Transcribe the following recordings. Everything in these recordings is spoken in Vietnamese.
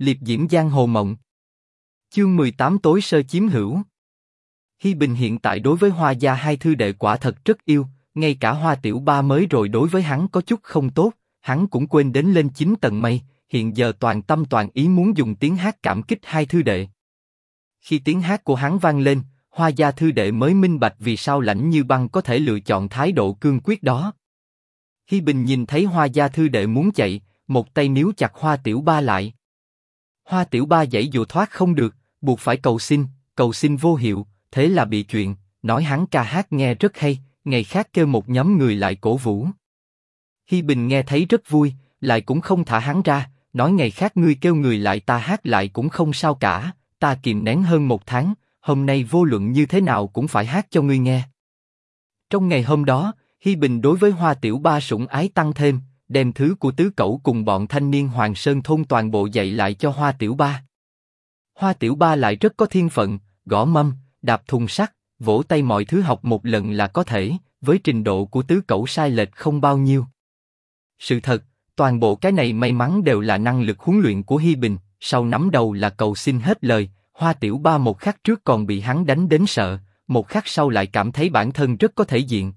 liệp diễm giang hồ mộng. Chương 18 tối sơ chiếm hữu. Hi Bình hiện tại đối với Hoa gia hai thư đệ quả thật rất yêu, ngay cả Hoa Tiểu Ba mới rồi đối với hắn có chút không tốt, hắn cũng quên đến lên chín tầng mây, hiện giờ toàn tâm toàn ý muốn dùng tiếng hát cảm kích hai thư đệ. Khi tiếng hát của hắn vang lên, Hoa gia thư đệ mới minh bạch vì sao lãnh như băng có thể lựa chọn thái độ cương quyết đó. Hi Bình nhìn thấy Hoa gia thư đệ muốn chạy, một tay níu chặt Hoa Tiểu Ba lại. Hoa Tiểu Ba dãy dụ thoát không được, buộc phải cầu xin, cầu xin vô hiệu, thế là bị chuyện, nói hắn ca hát nghe rất hay, ngày khác kêu một nhóm người lại cổ vũ. Hi Bình nghe thấy rất vui, lại cũng không thả hắn ra, nói ngày khác ngươi kêu người lại ta hát lại cũng không sao cả, ta kìm nén hơn một tháng, hôm nay vô luận như thế nào cũng phải hát cho ngươi nghe. Trong ngày hôm đó, Hi Bình đối với Hoa Tiểu Ba sủng ái tăng thêm, đem thứ của tứ cẩu cùng bọn thanh niên Hoàng Sơn thôn toàn bộ dạy lại cho Hoa Tiểu Ba. Hoa Tiểu Ba lại rất có thiên phận, gõ mâm, đạp thùng sắt, vỗ tay mọi thứ học một lần là có thể, với trình độ của tứ cẩu sai lệch không bao nhiêu. Sự thật, toàn bộ cái này may mắn đều là năng lực huấn luyện của Hi Bình, sau nắm đầu là cầu xin hết lời, Hoa Tiểu Ba một khắc trước còn bị hắn đánh đến sợ, một khắc sau lại cảm thấy bản thân rất có thể diện.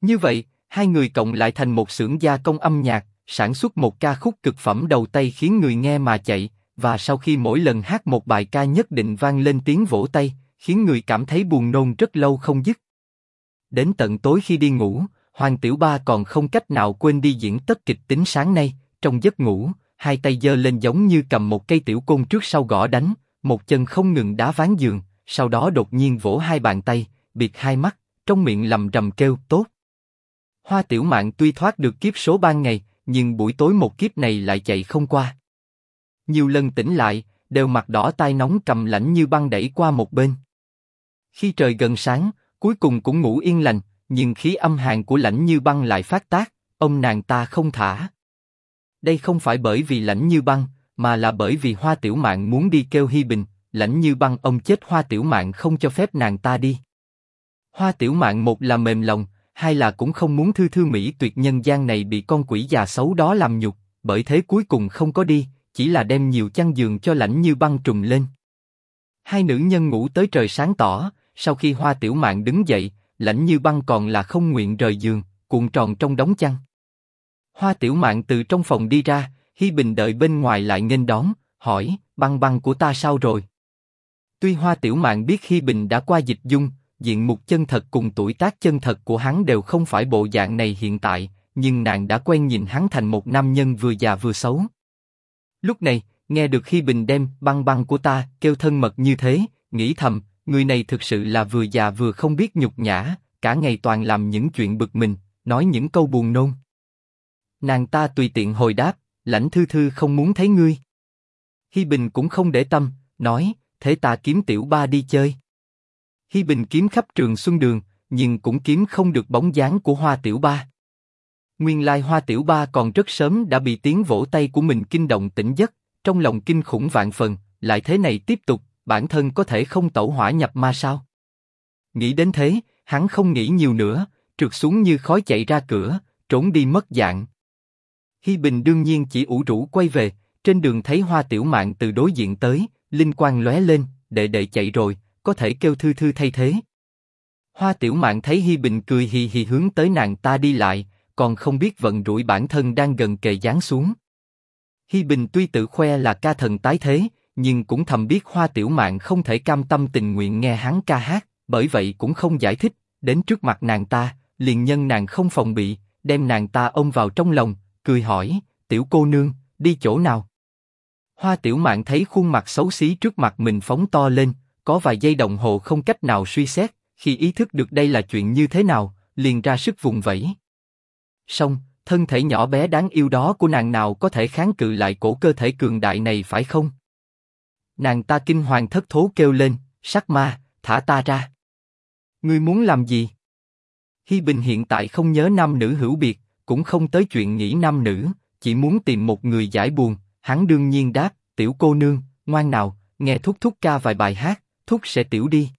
Như vậy, hai người cộng lại thành một xưởng gia công âm nhạc, sản xuất một ca khúc cực phẩm đầu tay khiến người nghe mà chạy, và sau khi mỗi lần hát một bài ca nhất định vang lên tiếng vỗ tay, khiến người cảm thấy buồn nôn rất lâu không dứt. Đến tận tối khi đi ngủ, Hoàng Tiểu Ba còn không cách nào quên đi diễn tất kịch tính sáng nay. Trong giấc ngủ, hai tay giơ lên giống như cầm một cây tiểu côn trước sau gõ đánh, một chân không ngừng đá ván giường, sau đó đột nhiên vỗ hai bàn tay, biệt hai mắt, trong miệng lầm rầm kêu tốt. Hoa Tiểu Mạn tuy thoát được kiếp số ban ngày, nhưng buổi tối một kiếp này lại chạy không qua. Nhiều lần tỉnh lại, đều mặt đỏ tai nóng cầm lạnh như băng đẩy qua một bên. Khi trời gần sáng, cuối cùng cũng ngủ yên lành, nhưng khí âm hàn của lạnh như băng lại phát tác, ông nàng ta không thả. Đây không phải bởi vì lạnh như băng, mà là bởi vì Hoa Tiểu Mạn muốn đi kêu Hi Bình, lạnh như băng ông chết Hoa Tiểu Mạn không cho phép nàng ta đi. Hoa Tiểu Mạn một là mềm lòng, hai là cũng không muốn thư thư mỹ tuyệt nhân gian này bị con quỷ già xấu đó làm nhục, bởi thế cuối cùng không có đi, chỉ là đem nhiều chăn giường cho lãnh như băng trùm lên. Hai nữ nhân ngủ tới trời sáng tỏ, sau khi Hoa Tiểu Mạn đứng dậy, lãnh như băng còn là không nguyện rời giường, cuộn tròn trong đống chăn. Hoa Tiểu Mạn từ trong phòng đi ra, Hi Bình đợi bên ngoài lại nghênh đón, hỏi, băng băng của ta sao rồi? Tuy Hoa Tiểu Mạn biết Hi Bình đã qua dịch dung, diện mục chân thật cùng tuổi tác chân thật của hắn đều không phải bộ dạng này hiện tại, nhưng nàng đã quen nhìn hắn thành một nam nhân vừa già vừa xấu. Lúc này, nghe được khi Bình đem băng băng của ta kêu thân mật như thế, nghĩ thầm, người này thực sự là vừa già vừa không biết nhục nhã, cả ngày toàn làm những chuyện bực mình, nói những câu buồn nôn. Nàng ta tùy tiện hồi đáp, lãnh thư thư không muốn thấy ngươi. Hi Bình cũng không để tâm, nói, thế ta kiếm tiểu ba đi chơi. Hi Bình kiếm khắp trường Xuân Đường, nhưng cũng kiếm không được bóng dáng của Hoa Tiểu Ba. Nguyên lai Hoa Tiểu Ba còn rất sớm đã bị tiếng vỗ tay của mình kinh động tỉnh giấc, trong lòng kinh khủng vạn phần, lại thế này tiếp tục, bản thân có thể không tẩu hỏa nhập ma sao? Nghĩ đến thế, hắn không nghĩ nhiều nữa, trượt xuống như khói chạy ra cửa, trốn đi mất dạng. Hi Bình đương nhiên chỉ ủ rũ quay về, trên đường thấy Hoa Tiểu Mạn từ đối diện tới, linh quang lóe lên, đệ đệ chạy rồi, có thể kêu thư thư thay thế. Hoa Tiểu Mạn thấy Hi Bình cười hì hì hướng tới nàng ta đi lại, còn không biết vận rủi bản thân đang gần kề giáng xuống. Hi Bình tuy tự khoe là ca thần tái thế, nhưng cũng thầm biết Hoa Tiểu Mạn không thể cam tâm tình nguyện nghe hắn ca hát, bởi vậy cũng không giải thích. Đến trước mặt nàng ta, liền nhân nàng không phòng bị, đem nàng ta ôm vào trong lòng, cười hỏi: Tiểu cô nương, đi chỗ nào? Hoa Tiểu Mạn thấy khuôn mặt xấu xí trước mặt mình phóng to lên, có vài giây đồng hồ không cách nào suy xét, khi ý thức được đây là chuyện như thế nào, liền ra sức vùng vẫy. Song, thân thể nhỏ bé đáng yêu đó của nàng nào có thể kháng cự lại cổ cơ thể cường đại này phải không? Nàng ta kinh hoàng thất thố kêu lên, sắc ma, thả ta ra. Ngươi muốn làm gì? Hi Bình hiện tại không nhớ nam nữ hữu biệt, cũng không tới chuyện nghĩ nam nữ, chỉ muốn tìm một người giải buồn. Hắn đương nhiên đáp, tiểu cô nương, ngoan nào, nghe thúc thúc ca vài bài hát, thúc sẽ tiểu đi.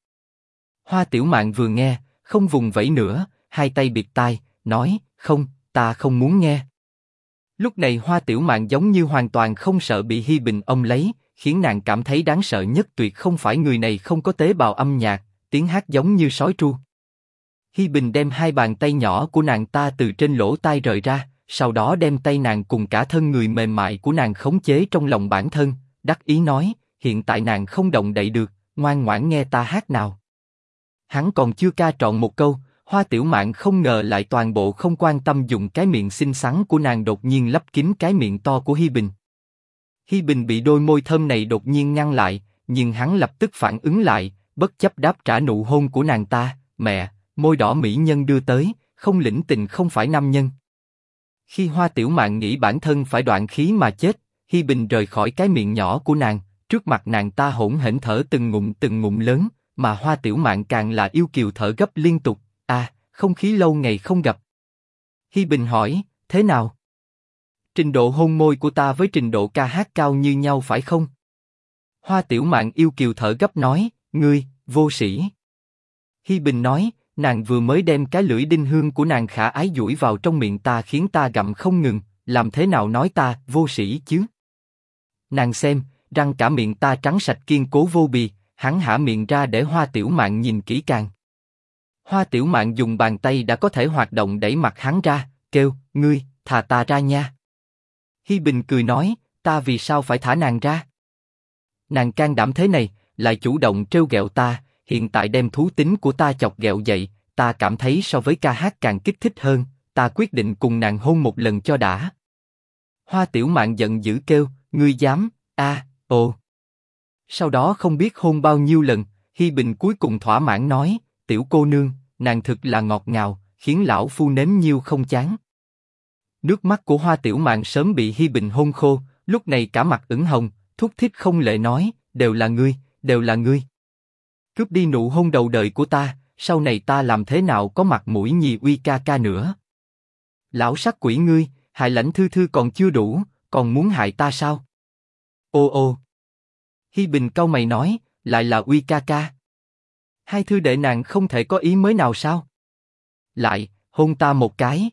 Hoa tiểu mạn vừa nghe, không vùng vẫy nữa, hai tay bịt tai, nói, không, ta không muốn nghe. Lúc này Hoa Tiểu Mạn giống như hoàn toàn không sợ bị Hi Bình ông lấy, khiến nàng cảm thấy đáng sợ nhất tuyệt không phải người này không có tế bào âm nhạc, tiếng hát giống như sói tru. Hi Bình đem hai bàn tay nhỏ của nàng ta từ trên lỗ tai rời ra, sau đó đem tay nàng cùng cả thân người mềm mại của nàng khống chế trong lòng bản thân, đắc ý nói, hiện tại nàng không động đậy được, ngoan ngoãn nghe ta hát nào. Hắn còn chưa ca trọn một câu, Hoa Tiểu Mạn không ngờ lại toàn bộ không quan tâm dùng cái miệng xinh xắn của nàng đột nhiên lấp kín cái miệng to của Hi Bình. Hi Bình bị đôi môi thơm này đột nhiên ngăn lại, nhưng hắn lập tức phản ứng lại, bất chấp đáp trả nụ hôn của nàng ta. Mẹ, môi đỏ mỹ nhân đưa tới, không lĩnh tình không phải nam nhân. Khi Hoa Tiểu Mạn nghĩ bản thân phải đoạn khí mà chết, Hi Bình rời khỏi cái miệng nhỏ của nàng, trước mặt nàng ta hỗn hển thở từng ngụm từng ngụm lớn, mà Hoa Tiểu Mạn càng là yêu kiều thở gấp liên tục. À, không khí lâu ngày không gặp. Hi Bình hỏi, thế nào? Trình độ hôn môi của ta với trình độ ca hát cao như nhau phải không? Hoa Tiểu Mạn yêu kiều thở gấp nói, ngươi, vô sĩ. Hi Bình nói, nàng vừa mới đem cái lưỡi đinh hương của nàng khả ái duỗi vào trong miệng ta khiến ta gặm không ngừng, làm thế nào nói ta vô sĩ chứ? Nàng xem, răng cả miệng ta trắng sạch kiên cố vô bì, hắn hả miệng ra để Hoa Tiểu Mạn nhìn kỹ càng. Hoa Tiểu Mạn dùng bàn tay đã có thể hoạt động đẩy mặt hắn ra, kêu, ngươi, thả ta ra nha. Hi Bình cười nói, ta vì sao phải thả nàng ra? Nàng can đảm thế này, lại chủ động trêu ghẹo ta, hiện tại đem thú tính của ta chọc ghẹo dậy, ta cảm thấy so với ca hát càng kích thích hơn, ta quyết định cùng nàng hôn một lần cho đã. Hoa Tiểu Mạn giận dữ kêu, ngươi dám? A, à, ồ. Sau đó không biết hôn bao nhiêu lần, Hi Bình cuối cùng thỏa mãn nói, tiểu cô nương, nàng thực là ngọt ngào, khiến lão phu nếm nhiêu không chán. Nước mắt của Hoa Tiểu Mạn sớm bị Hi Bình hôn khô, lúc này cả mặt ửng hồng, thúc thiết không lệ nói, đều là ngươi, đều là ngươi. Cướp đi nụ hôn đầu đời của ta, sau này ta làm thế nào có mặt mũi nhì uy ca ca nữa? Lão sắc quỷ ngươi, hại lãnh thư thư còn chưa đủ, còn muốn hại ta sao? Ô ô. Hi Bình cau mày nói, lại là uy ca ca. Hai thư đệ nàng không thể có ý mới nào sao? Lại, hôn ta một cái.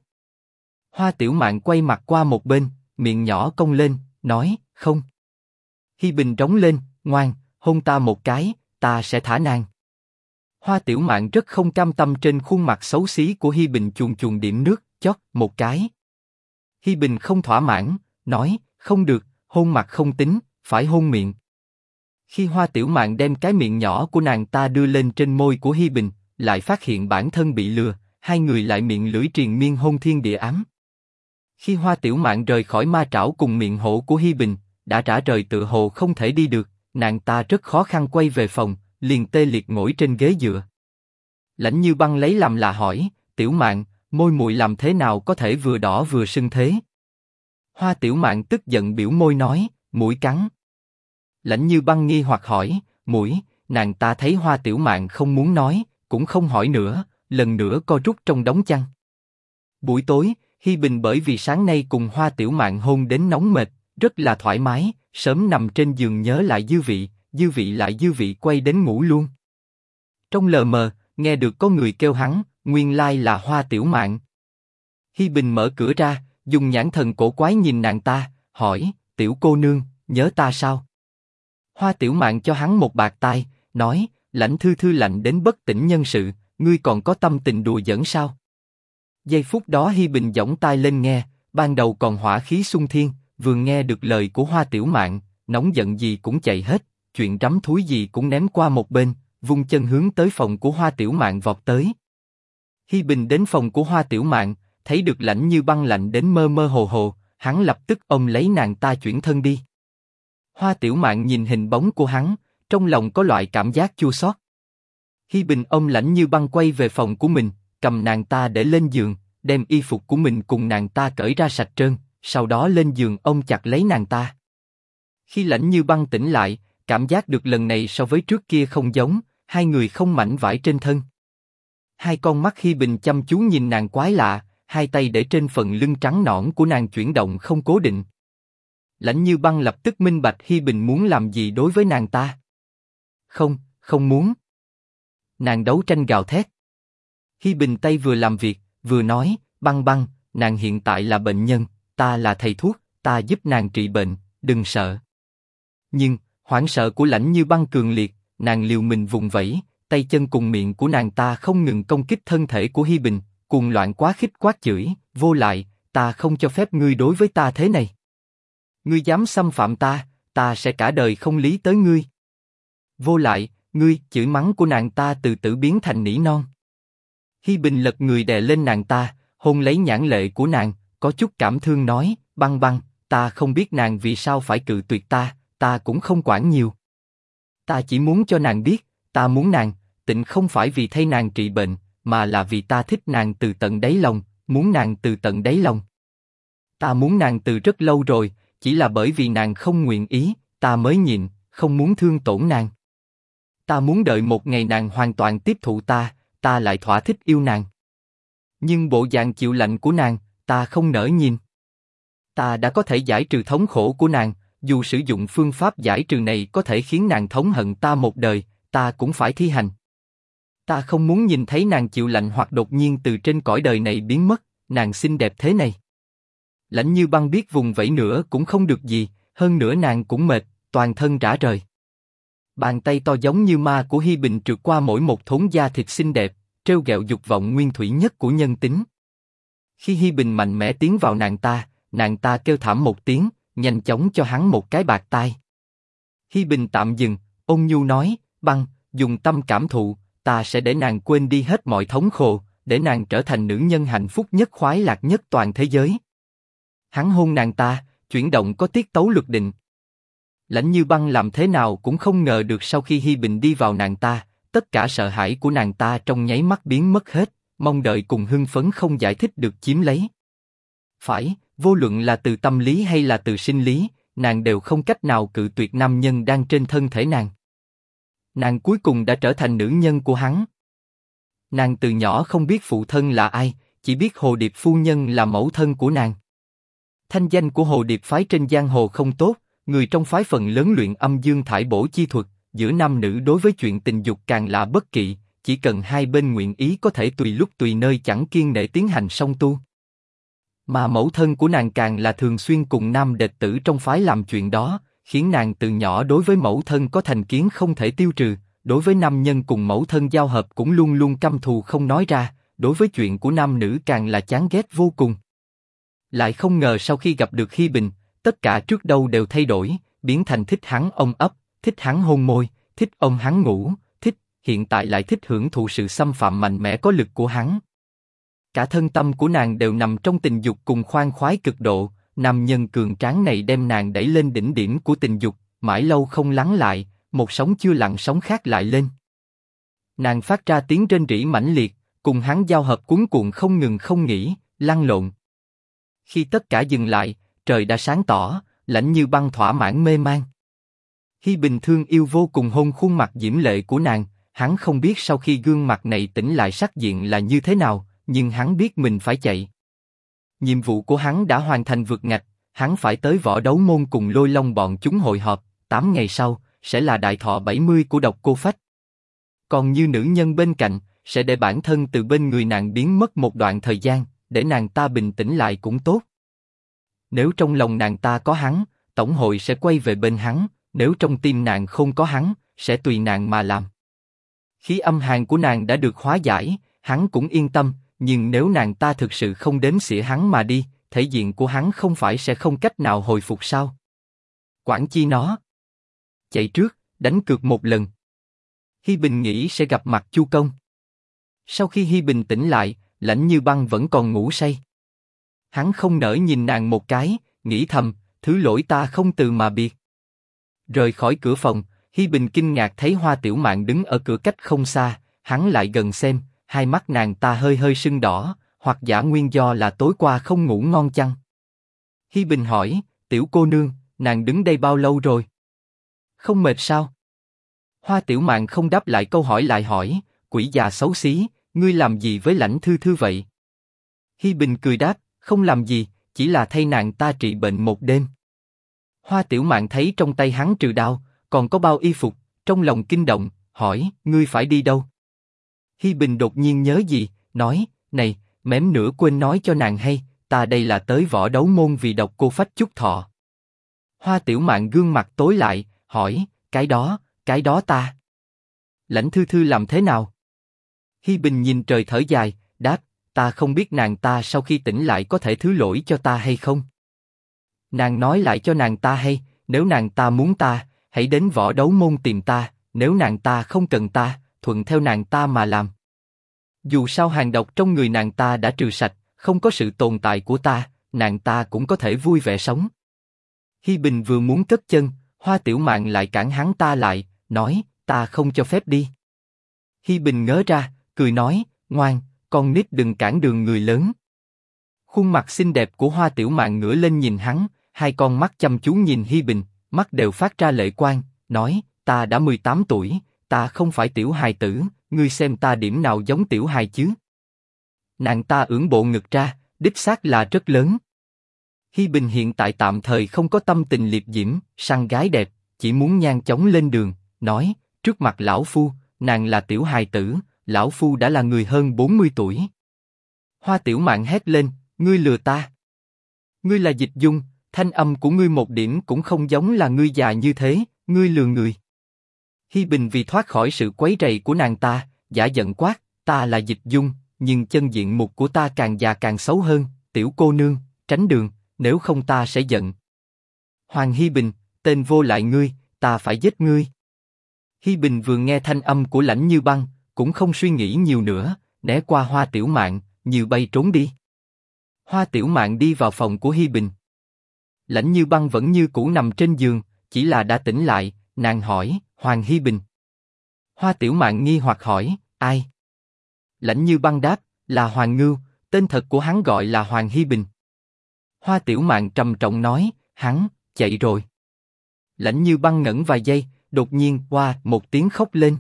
Hoa Tiểu Mạn quay mặt qua một bên, miệng nhỏ cong lên, nói, không. Hi Bình trống lên, ngoan, hôn ta một cái, ta sẽ thả nàng. Hoa Tiểu Mạn rất không cam tâm trên khuôn mặt xấu xí của Hi Bình chuồn chuồn điểm nước, chót một cái. Hi Bình không thỏa mãn, nói, không được, hôn mặt không tính, phải hôn miệng. Khi Hoa Tiểu Mạn đem cái miệng nhỏ của nàng ta đưa lên trên môi của Hi Bình, lại phát hiện bản thân bị lừa, hai người lại miệng lưỡi triền miên hôn thiên địa ám. Khi Hoa Tiểu Mạn rời khỏi ma trảo cùng miệng hổ của Hi Bình, đã trả rời tự hồ không thể đi được, nàng ta rất khó khăn quay về phòng, liền tê liệt ngồi trên ghế dựa. Lãnh Như Băng lấy làm là hỏi, Tiểu Mạn, môi muội làm thế nào có thể vừa đỏ vừa sưng thế? Hoa Tiểu Mạn tức giận biểu môi nói, mũi cắn. Lãnh Như Băng nghi hoặc hỏi, mũi, nàng ta thấy Hoa Tiểu mạng không muốn nói, cũng không hỏi nữa, lần nữa co rút trong đóng chăn. Buổi tối, Hi Bình bởi vì sáng nay cùng Hoa Tiểu mạng hôn đến nóng mệt, rất là thoải mái, sớm nằm trên giường nhớ lại dư vị, dư vị lại dư vị quay đến ngủ luôn. Trong lờ mờ, nghe được có người kêu hắn, nguyên lai là Hoa Tiểu mạng Hi Bình mở cửa ra, dùng nhãn thần cổ quái nhìn nàng ta, hỏi, tiểu cô nương, nhớ ta sao? Hoa Tiểu Mạn cho hắn một bạc tai, nói, lãnh thư thư lạnh đến bất tỉnh nhân sự, ngươi còn có tâm tình đùa giỡn sao? Giây phút đó Hi Bình giỏng tai lên nghe, ban đầu còn hỏa khí sung thiên, vừa nghe được lời của Hoa Tiểu Mạn, nóng giận gì cũng chạy hết, chuyện rắm thúi gì cũng ném qua một bên, vung chân hướng tới phòng của Hoa Tiểu Mạn vọt tới. Hi Bình đến phòng của Hoa Tiểu Mạn, thấy được lạnh như băng lạnh đến mơ mơ hồ hồ, hắn lập tức ôm lấy nàng ta chuyển thân đi. Hoa Tiểu Mạn nhìn hình bóng của hắn, trong lòng có loại cảm giác chua xót. Hi Bình ôm lạnh như băng quay về phòng của mình, cầm nàng ta để lên giường, đem y phục của mình cùng nàng ta cởi ra sạch trơn, sau đó lên giường ôm chặt lấy nàng ta. Khi lạnh như băng tỉnh lại, cảm giác được lần này so với trước kia không giống, hai người không mảnh vải trên thân. Hai con mắt Hi Bình chăm chú nhìn nàng quái lạ, hai tay để trên phần lưng trắng nõn của nàng chuyển động không cố định. Lãnh Như Băng lập tức minh bạch Hi Bình muốn làm gì đối với nàng ta. Không, không muốn. Nàng đấu tranh gào thét. Hi Bình tay vừa làm việc, vừa nói, băng băng, nàng hiện tại là bệnh nhân, ta là thầy thuốc, ta giúp nàng trị bệnh, đừng sợ. Nhưng, hoảng sợ của lãnh như băng cường liệt, nàng liều mình vùng vẫy, tay chân cùng miệng của nàng ta không ngừng công kích thân thể của Hi Bình, cuồng loạn quá khích quát chửi, vô lại, ta không cho phép ngươi đối với ta thế này. Ngươi dám xâm phạm ta, ta sẽ cả đời không lý tới ngươi. Vô lại, ngươi, chửi mắng của nàng ta từ từ biến thành nỉ non. Hi Bình lật người đè lên nàng ta, hôn lấy nhãn lệ của nàng, có chút cảm thương nói, băng băng, ta không biết nàng vì sao phải cự tuyệt ta, ta cũng không quản nhiều. Ta chỉ muốn cho nàng biết, ta muốn nàng, tịnh không phải vì thay nàng trị bệnh, mà là vì ta thích nàng từ tận đáy lòng, muốn nàng từ tận đáy lòng. Ta muốn nàng từ rất lâu rồi, chỉ là bởi vì nàng không nguyện ý, ta mới nhịn, không muốn thương tổn nàng. Ta muốn đợi một ngày nàng hoàn toàn tiếp thụ ta, ta lại thỏa thích yêu nàng. Nhưng bộ dạng chịu lạnh của nàng, ta không nỡ nhìn. Ta đã có thể giải trừ thống khổ của nàng, dù sử dụng phương pháp giải trừ này có thể khiến nàng thống hận ta một đời, ta cũng phải thi hành. Ta không muốn nhìn thấy nàng chịu lạnh hoặc đột nhiên từ trên cõi đời này biến mất, nàng xinh đẹp thế này. Lãnh như băng biết vùng vẫy nữa cũng không được gì, hơn nữa nàng cũng mệt, toàn thân rã rời. Bàn tay to giống như ma của Hi Bình trượt qua mỗi một thốn da thịt xinh đẹp, treo gẹo dục vọng nguyên thủy nhất của nhân tính. Khi Hi Bình mạnh mẽ tiến vào nàng ta, nàng ta kêu thảm một tiếng, nhanh chóng cho hắn một cái bạc tai. Hi Bình tạm dừng, ôn nhu nói, băng, dùng tâm cảm thụ, ta sẽ để nàng quên đi hết mọi thống khổ, để nàng trở thành nữ nhân hạnh phúc nhất khoái lạc nhất toàn thế giới. Hắn hôn nàng ta, chuyển động có tiết tấu luật định. Lãnh như băng làm thế nào cũng không ngờ được sau khi Hi Bình đi vào nàng ta, tất cả sợ hãi của nàng ta trong nháy mắt biến mất hết, mong đợi cùng hưng phấn không giải thích được chiếm lấy. Phải, vô luận là từ tâm lý hay là từ sinh lý, nàng đều không cách nào cự tuyệt nam nhân đang trên thân thể nàng. Nàng cuối cùng đã trở thành nữ nhân của hắn. Nàng từ nhỏ không biết phụ thân là ai, chỉ biết Hồ Điệp phu nhân là mẫu thân của nàng. Thanh danh của Hồ Điệp phái trên giang hồ không tốt, người trong phái phần lớn luyện âm dương thải bổ chi thuật, giữa nam nữ đối với chuyện tình dục càng là bất kỵ, chỉ cần hai bên nguyện ý có thể tùy lúc tùy nơi chẳng kiên để tiến hành song tu. Mà mẫu thân của nàng càng là thường xuyên cùng nam đệ tử trong phái làm chuyện đó, khiến nàng từ nhỏ đối với mẫu thân có thành kiến không thể tiêu trừ, đối với nam nhân cùng mẫu thân giao hợp cũng luôn luôn căm thù không nói ra, đối với chuyện của nam nữ càng là chán ghét vô cùng. Lại không ngờ sau khi gặp được Hi Bình, tất cả trước đâu đều thay đổi, biến thành thích hắn ôm ấp, thích hắn hôn môi, thích ôm hắn ngủ, thích, hiện tại lại thích hưởng thụ sự xâm phạm mạnh mẽ có lực của hắn. Cả thân tâm của nàng đều nằm trong tình dục cùng khoan khoái cực độ, nam nhân cường tráng này đem nàng đẩy lên đỉnh điểm của tình dục, mãi lâu không lắng lại, một sóng chưa lặng sóng khác lại lên. Nàng phát ra tiếng trên rỉ mãnh liệt, cùng hắn giao hợp cuốn cuộn không ngừng không nghỉ, lăn lộn. Khi tất cả dừng lại, trời đã sáng tỏ, lạnh như băng thỏa mãn mê man. Hi Bình thương yêu vô cùng hôn khuôn mặt diễm lệ của nàng, hắn không biết sau khi gương mặt này tỉnh lại sắc diện là như thế nào, nhưng hắn biết mình phải chạy. Nhiệm vụ của hắn đã hoàn thành vượt ngạch, hắn phải tới võ đấu môn cùng lôi long bọn chúng hội họp, 8 ngày sau, sẽ là đại thọ 70 của độc cô phách. Còn như nữ nhân bên cạnh, sẽ để bản thân từ bên người nàng biến mất một đoạn thời gian, để nàng ta bình tĩnh lại cũng tốt. Nếu trong lòng nàng ta có hắn, tổng hội sẽ quay về bên hắn, nếu trong tim nàng không có hắn, sẽ tùy nàng mà làm. Khí âm hàn của nàng đã được hóa giải, hắn cũng yên tâm, nhưng nếu nàng ta thực sự không đếm xỉa hắn mà đi, thể diện của hắn không phải sẽ không cách nào hồi phục sao? Quản chi nó. Chạy trước, đánh cược một lần. Hi Bình nghĩ sẽ gặp mặt Chu Công. Sau khi Hi Bình tỉnh lại, lãnh như băng vẫn còn ngủ say. Hắn không nỡ nhìn nàng một cái, nghĩ thầm, thứ lỗi ta không từ mà biệt. Rời khỏi cửa phòng, Hi Bình kinh ngạc thấy Hoa Tiểu Mạn đứng ở cửa cách không xa, hắn lại gần xem, hai mắt nàng ta hơi hơi sưng đỏ, hoặc giả nguyên do là tối qua không ngủ ngon chăng? Hi Bình hỏi, tiểu cô nương, nàng đứng đây bao lâu rồi? Không mệt sao? Hoa Tiểu Mạn không đáp lại câu hỏi lại hỏi, quỷ già xấu xí, ngươi làm gì với lãnh thư thư vậy? Hi Bình cười đáp, không làm gì, chỉ là thay nàng ta trị bệnh một đêm. Hoa Tiểu Mạn thấy trong tay hắn trừ đao, còn có bao y phục, trong lòng kinh động, hỏi, ngươi phải đi đâu? Hi Bình đột nhiên nhớ gì, nói, này, mém nữa quên nói cho nàng hay, ta đây là tới võ đấu môn vì độc cô phách chút thọ. Hoa tiểu mạn gương mặt tối lại, hỏi, cái đó, cái đó ta. Lãnh thư thư làm thế nào? Hi Bình nhìn trời thở dài, đáp, ta không biết nàng ta sau khi tỉnh lại có thể thứ lỗi cho ta hay không. Nàng nói lại cho nàng ta hay, nếu nàng ta muốn ta, hãy đến võ đấu môn tìm ta, nếu nàng ta không cần ta, thuận theo nàng ta mà làm. Dù sao hàng độc trong người nàng ta đã trừ sạch, không có sự tồn tại của ta, nàng ta cũng có thể vui vẻ sống. Hi Bình vừa muốn cất chân, Hoa Tiểu Mạn lại cản hắn ta lại, nói, ta không cho phép đi. Hi Bình ngớ ra, cười nói, ngoan, con nít đừng cản đường người lớn. Khuôn mặt xinh đẹp của Hoa Tiểu Mạn ngửa lên nhìn hắn, hai con mắt chăm chú nhìn Hi Bình, mắt đều phát ra lệ quang, nói, ta đã 18 tuổi, ta không phải tiểu hài tử, ngươi xem ta điểm nào giống tiểu hài chứ? Nàng ta ưỡn bộ ngực ra, đích xác là rất lớn. Hi Bình hiện tại tạm thời không có tâm tình liệp diễm, săn gái đẹp, chỉ muốn nhan chóng lên đường, nói, trước mặt lão phu, nàng là tiểu hài tử, lão phu đã là người hơn 40 tuổi. Hoa tiểu mạn hét lên, ngươi lừa ta. Ngươi là dịch dung, thanh âm của ngươi một điểm cũng không giống là ngươi già như thế, ngươi lừa người. Hi Bình vì thoát khỏi sự quấy rầy của nàng ta, giả giận quát, ta là dịch dung, nhưng chân diện mục của ta càng già càng xấu hơn, tiểu cô nương, tránh đường, nếu không ta sẽ giận. Hoàng Hi Bình, tên vô lại ngươi, ta phải giết ngươi. Hi Bình vừa nghe thanh âm của lãnh như băng, cũng không suy nghĩ nhiều nữa, né qua hoa tiểu mạn, như bay trốn đi. Hoa tiểu mạn đi vào phòng của Hi Bình. Lãnh như băng vẫn như cũ nằm trên giường, chỉ là đã tỉnh lại, nàng hỏi, Hoàng Hi Bình. Hoa tiểu mạn nghi hoặc hỏi, ai? Lãnh như băng đáp, là Hoàng Ngưu, tên thật của hắn gọi là Hoàng Hi Bình. Hoa tiểu mạn trầm trọng nói, hắn, chạy rồi. Lãnh như băng ngẩn vài giây, đột nhiên, qua một tiếng khóc lên.